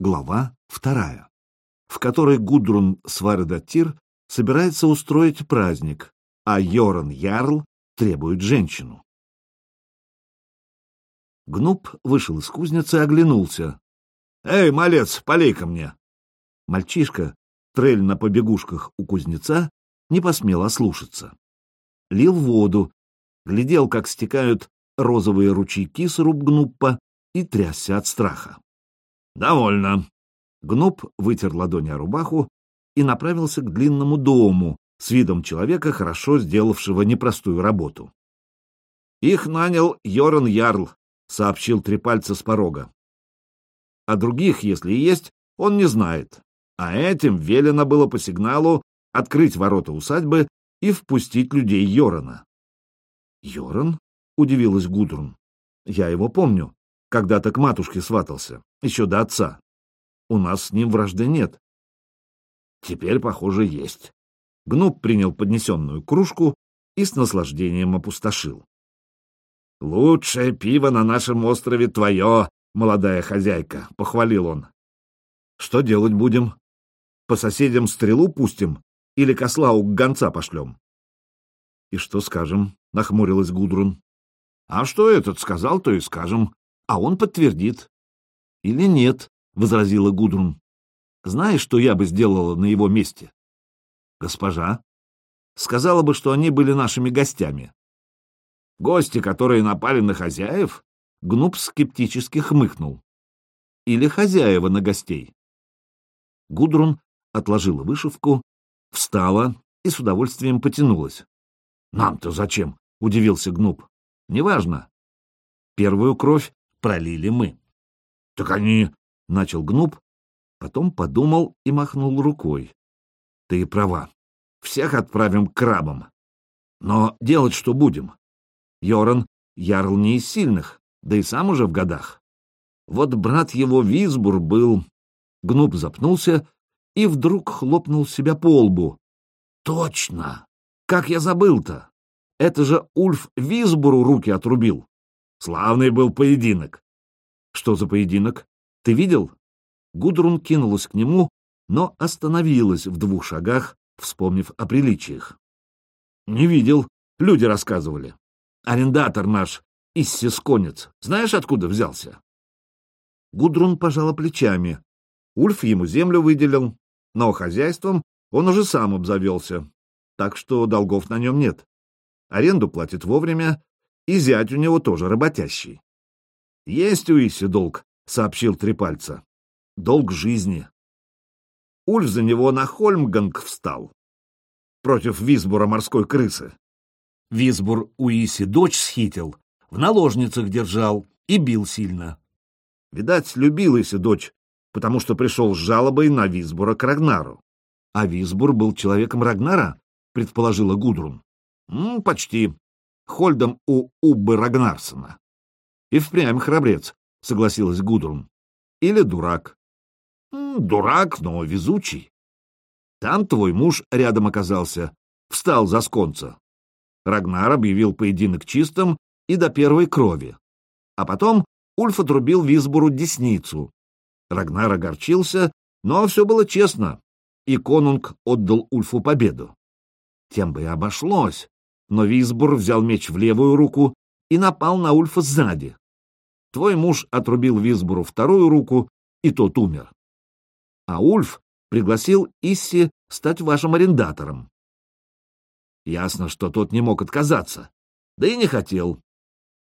Глава вторая, в которой Гудрун Свардатир собирается устроить праздник, а Йоран Ярл требует женщину. Гнуб вышел из кузницы и оглянулся. «Эй, малец, полей ко мне!» Мальчишка, трель на побегушках у кузнеца, не посмел ослушаться. Лил воду, глядел, как стекают розовые ручейки с рук Гнуппа и трясся от страха. «Довольно». Гнуп вытер ладони о рубаху и направился к длинному дому с видом человека, хорошо сделавшего непростую работу. «Их нанял Йоран Ярл», — сообщил Трепальца с порога. «А других, если и есть, он не знает. А этим велено было по сигналу открыть ворота усадьбы и впустить людей Йорана». «Йоран?» — удивилась Гудрун. «Я его помню. Когда-то к матушке сватался, еще до отца. У нас с ним вражды нет. Теперь, похоже, есть. Гнуб принял поднесенную кружку и с наслаждением опустошил. «Лучшее пиво на нашем острове твое, молодая хозяйка», — похвалил он. «Что делать будем? По соседям стрелу пустим или кослау к гонца пошлем?» «И что скажем?» — нахмурилась Гудрун. «А что этот сказал, то и скажем а он подтвердит. — Или нет, — возразила Гудрун. — Знаешь, что я бы сделала на его месте? — Госпожа. Сказала бы, что они были нашими гостями. — Гости, которые напали на хозяев? Гнуб скептически хмыкнул. — Или хозяева на гостей? Гудрун отложила вышивку, встала и с удовольствием потянулась. — Нам-то зачем? — удивился Гнуб. — Неважно. Первую кровь пролили мы. — Так они... — начал Гнуб, потом подумал и махнул рукой. — Ты права. Всех отправим к крабам. Но делать что будем? Йоран — ярл не из сильных, да и сам уже в годах. Вот брат его Визбур был... Гнуб запнулся и вдруг хлопнул себя по лбу. Точно! Как я забыл-то! Это же Ульф Визбуру руки отрубил. Славный был поединок. Что за поединок? Ты видел? Гудрун кинулась к нему, но остановилась в двух шагах, вспомнив о приличиях. Не видел, люди рассказывали. Арендатор наш, Иссисконец, знаешь, откуда взялся? Гудрун пожала плечами. Ульф ему землю выделил, но хозяйством он уже сам обзавелся, так что долгов на нем нет. Аренду платит вовремя, и зять у него тоже работящий. — Есть у Иси долг, — сообщил Трипальца. — Долг жизни. Ульф за него на Хольмганг встал. Против Висбура морской крысы. Висбур у Иси дочь схитил, в наложницах держал и бил сильно. Видать, любил Иси дочь, потому что пришел с жалобой на Висбура к Рагнару. А Висбур был человеком Рагнара, предположила Гудрун. — Почти, Хольдом у Уббы Рагнарсона. И впрямь храбрец, согласилась Гудрун. Или дурак. Дурак, но везучий. Там твой муж рядом оказался, встал за сконца. Рагнар объявил поединок чистым и до первой крови. А потом Ульф отрубил Висбуру десницу. Рагнар огорчился, но все было честно, и конунг отдал Ульфу победу. Тем бы и обошлось, но Висбур взял меч в левую руку и напал на Ульфа сзади. Твой муж отрубил Висбуру вторую руку, и тот умер. А Ульф пригласил Исси стать вашим арендатором. Ясно, что тот не мог отказаться, да и не хотел.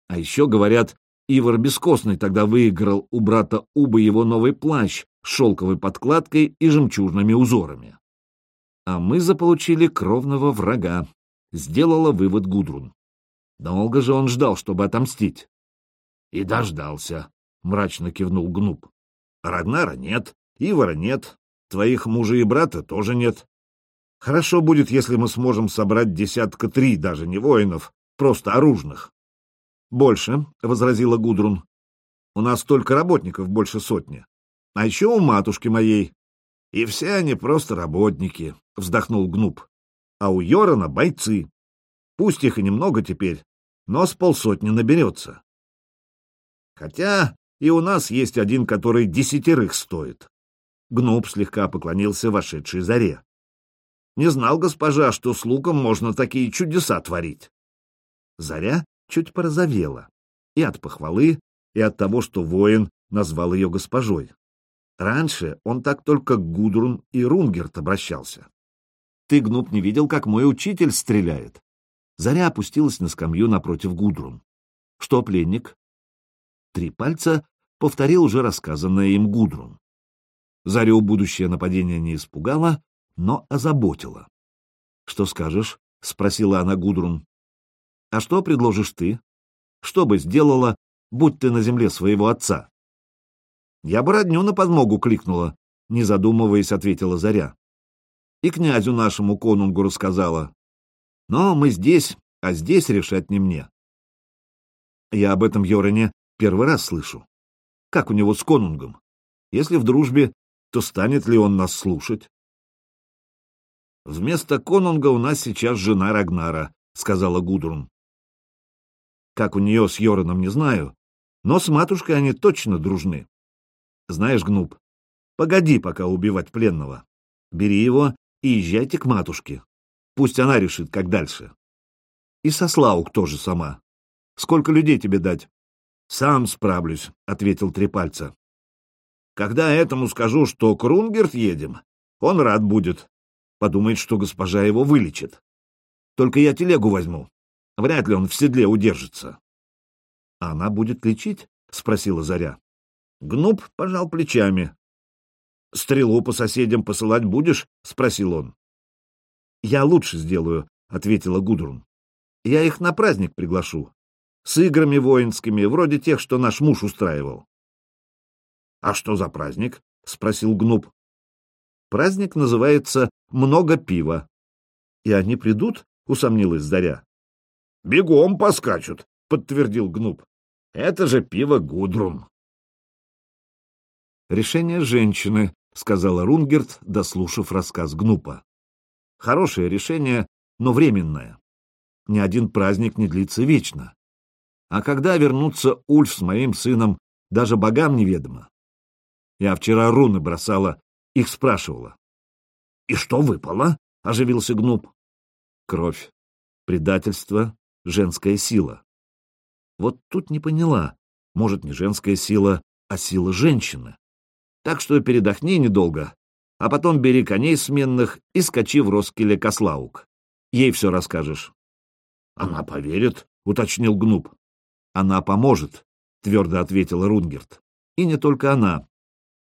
А еще, говорят, Ивар Бескостный тогда выиграл у брата Убы его новый плащ с шелковой подкладкой и жемчужными узорами. А мы заполучили кровного врага, сделала вывод Гудрун. Долго же он ждал, чтобы отомстить. И дождался, — мрачно кивнул Гнуб. Рагнара нет, Ивара нет, твоих мужа и брата тоже нет. Хорошо будет, если мы сможем собрать десятка три даже не воинов, просто оружных. Больше, — возразила Гудрун. У нас только работников больше сотни. А еще у матушки моей. И все они просто работники, — вздохнул Гнуб а у Йорана бойцы. Пусть их и немного теперь, но с полсотни наберется. Хотя и у нас есть один, который десятерых стоит. Гнуб слегка поклонился вошедшей заре. Не знал госпожа, что с луком можно такие чудеса творить. Заря чуть порозовела. И от похвалы, и от того, что воин назвал ее госпожой. Раньше он так только к Гудрун и Рунгерт обращался. Ты, Гнуб, не видел, как мой учитель стреляет? Заря опустилась на скамью напротив Гудрун. Что, пленник? Три пальца повторил уже рассказанное им Гудрун. Зарю будущее нападение не испугало, но озаботило. — Что скажешь? — спросила она Гудрун. — А что предложишь ты? Что бы сделала, будь ты на земле своего отца? — Я бы родню на подмогу кликнула, — не задумываясь, ответила Заря. И князю нашему конунгу рассказала. Но мы здесь, а здесь решать не мне. Я об этом Йорене первый раз слышу. Как у него с конунгом? Если в дружбе, то станет ли он нас слушать? Вместо конунга у нас сейчас жена Рагнара, сказала Гудрун. Как у нее с Йораном, не знаю, но с матушкой они точно дружны. Знаешь, Гнуб, погоди пока убивать пленного. Бери его и езжайте к матушке. Пусть она решит, как дальше. И со Слаук тоже сама. Сколько людей тебе дать? Сам справлюсь, — ответил Трепальца. Когда этому скажу, что к Рунгерт едем, он рад будет. Подумает, что госпожа его вылечит. Только я телегу возьму. Вряд ли он в седле удержится. — А она будет лечить? — спросила Заря. Гнуб пожал плечами. — Стрелу по соседям посылать будешь? — спросил он. — Я лучше сделаю, — ответила Гудрун. — Я их на праздник приглашу. С играми воинскими, вроде тех, что наш муж устраивал. — А что за праздник? — спросил Гнуб. — Праздник называется «Много пива». — И они придут? — усомнилась Заря. — Бегом поскачут, — подтвердил Гнуб. — Это же пиво Гудрун. Решение женщины, — сказала Рунгерт, дослушав рассказ Гнупа. Хорошее решение, но временное. Ни один праздник не длится вечно. А когда вернутся Ульф с моим сыном, даже богам неведомо. Я вчера руны бросала, их спрашивала. — И что выпало? — оживился Гнуп. — Кровь, предательство, женская сила. Вот тут не поняла, может, не женская сила, а сила женщины. Так что передохни недолго, а потом бери коней сменных и скачи в Роскеле Кослаук. Ей все расскажешь. — Она поверит, — уточнил Гнуб. — Она поможет, — твердо ответила Рунгерт. — И не только она.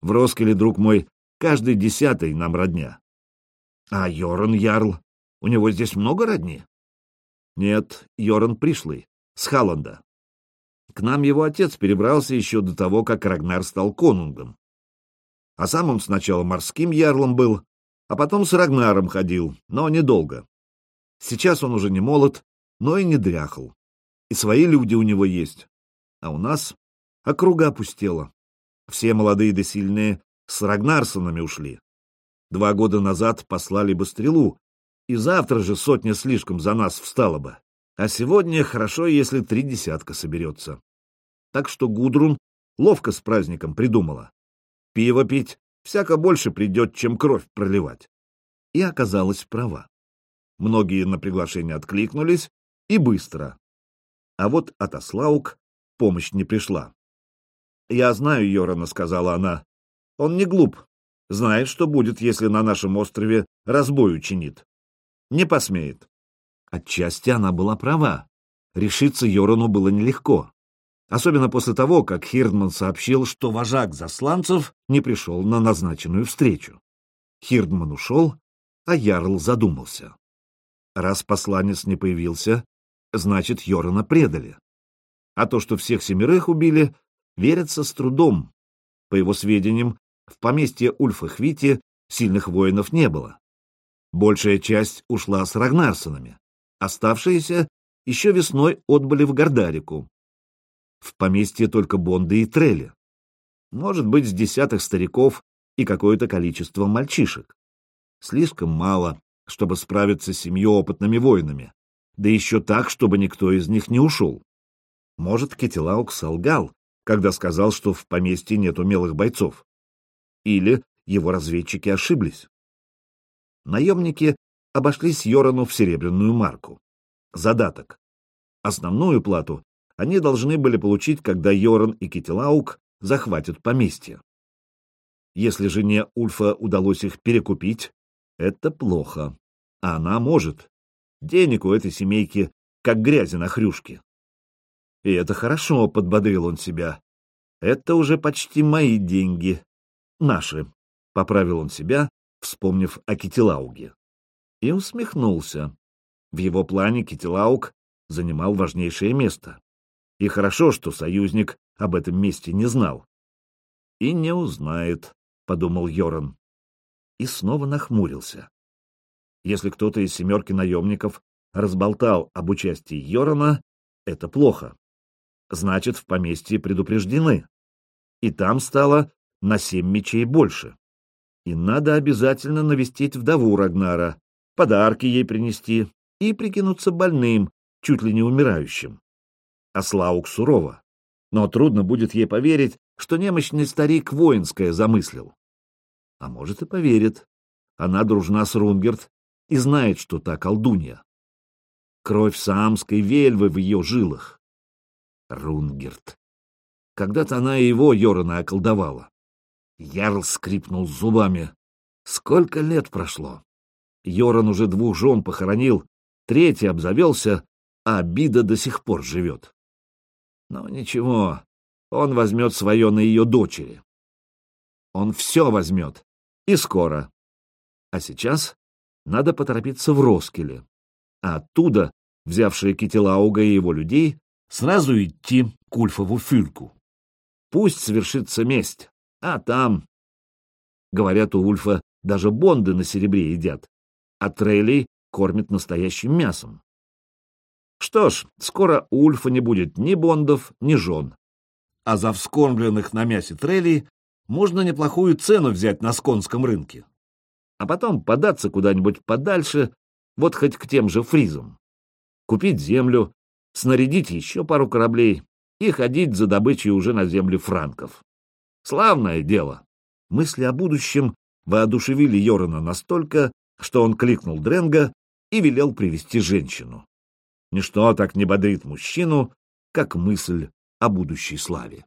В Роскеле, друг мой, каждый десятый нам родня. — А Йоран Ярл? У него здесь много родни? — Нет, Йоран пришлый, с Халланда. К нам его отец перебрался еще до того, как Рагнар стал конунгом. А сам он сначала морским ярлом был, а потом с Рагнаром ходил, но недолго. Сейчас он уже не молод, но и не дряхал. И свои люди у него есть. А у нас округа опустела. Все молодые да сильные с Рагнарсонами ушли. Два года назад послали бы стрелу, и завтра же сотня слишком за нас встала бы. А сегодня хорошо, если три десятка соберется. Так что Гудрун ловко с праздником придумала. Пиво пить всяко больше придет, чем кровь проливать. И оказалась права. Многие на приглашение откликнулись, и быстро. А вот от Аслаук помощь не пришла. «Я знаю Йорана», — сказала она. «Он не глуп. Знает, что будет, если на нашем острове разбой учинит. Не посмеет». Отчасти она была права. Решиться Йорану было нелегко. Особенно после того, как Хирдман сообщил, что вожак засланцев не пришел на назначенную встречу. Хирдман ушел, а Ярл задумался. Раз посланец не появился, значит, Йорана предали. А то, что всех семерых убили, верится с трудом. По его сведениям, в поместье Ульфа Хвити сильных воинов не было. Большая часть ушла с Рагнарсонами. Оставшиеся еще весной отбыли в Гордарику, в поместье только Бонды и Трели. Может быть, с десятых стариков и какое-то количество мальчишек. Слишком мало, чтобы справиться с семью опытными воинами, да еще так, чтобы никто из них не ушел. Может, Кетилаук солгал, когда сказал, что в поместье нет умелых бойцов. Или его разведчики ошиблись. Наемники обошлись Йорану в серебряную марку. Задаток. Основную плату они должны были получить, когда Йоран и Китилаук захватят поместье. Если жене Ульфа удалось их перекупить, это плохо. А она может. Денег у этой семейки как грязи на хрюшке. И это хорошо, — подбодрил он себя. Это уже почти мои деньги. Наши, — поправил он себя, вспомнив о Китилауге. И усмехнулся. В его плане Китилауг занимал важнейшее место. И хорошо, что союзник об этом месте не знал. И не узнает, — подумал Йоран. И снова нахмурился. Если кто-то из семерки наемников разболтал об участии Йорана, это плохо. Значит, в поместье предупреждены. И там стало на семь мечей больше. И надо обязательно навестить вдову Рагнара, подарки ей принести и прикинуться больным, чуть ли не умирающим. А Слаук сурово. Но трудно будет ей поверить, что немощный старик воинское замыслил. А может и поверит. Она дружна с Рунгерт и знает, что та колдунья. Кровь самской вельвы в ее жилах. Рунгерт. Когда-то она и его, Йорона, околдовала. Ярл скрипнул зубами. Сколько лет прошло? Йоран уже двух жен похоронил, третий обзавелся, а обида до сих пор живет. Но ничего, он возьмет свое на ее дочери. Он все возьмет. И скоро. А сейчас надо поторопиться в Роскеле. А оттуда, взявшие Китилауга и его людей, сразу идти к Ульфову Фюльку. Пусть свершится месть, а там... Говорят, у Ульфа даже бонды на серебре едят, а трейлей кормят настоящим мясом. Что ж, скоро у Ульфа не будет ни бондов, ни жен. А за вскормленных на мясе трелей можно неплохую цену взять на сконском рынке. А потом податься куда-нибудь подальше, вот хоть к тем же фризам. Купить землю, снарядить еще пару кораблей и ходить за добычей уже на земле франков. Славное дело. Мысли о будущем воодушевили Йорона настолько, что он кликнул Дренга и велел привести женщину. Ничто так не бодрит мужчину, как мысль о будущей славе.